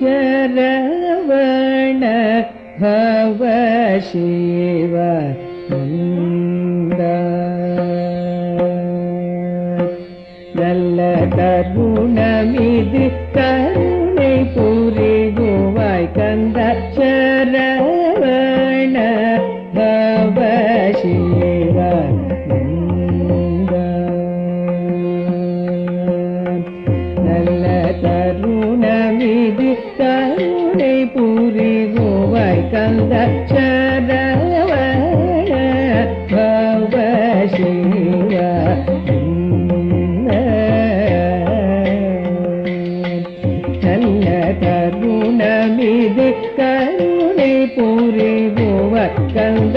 ശരവണ ഭവ ശിവ ലല്ല నన్న కరుణమిది కరుణి పూరి భువ కంద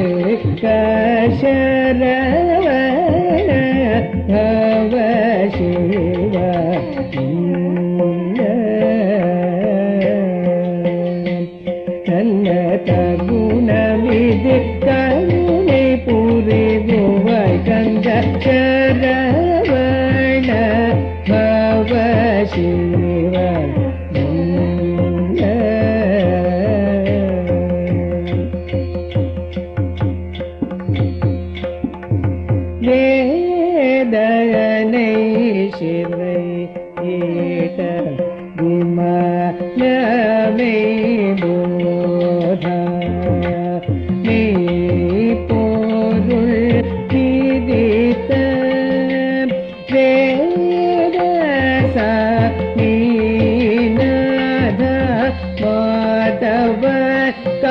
जगव शिवादय नै शिव 的。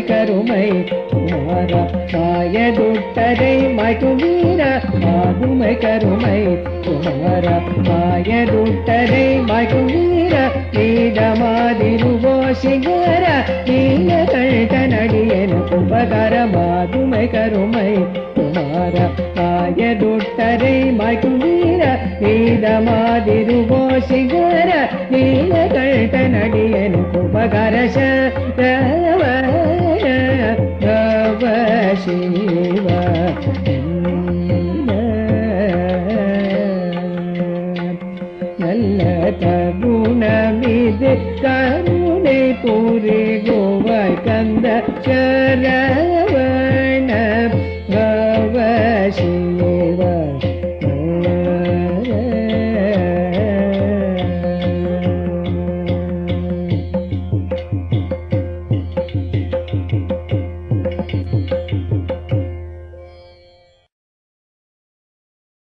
பாதுமை கருமை குமார மாயதுட்டரை மகுவீர பாதுமை கருமை குமார மாயதுட்டரை மகுவீர நீடமாதிருவோ சிங்கர நீல கழ்கனடியனு உபகர மாதுமை கருமை குமார மாயதுட்டரை மகுவீர நீடமாதிருவோ சிங்கர நீல கழ்கனடியனு உபகர சரவண சிவ நல்ல தகுணமிது கருணை பூரி கோவ கந்த சரண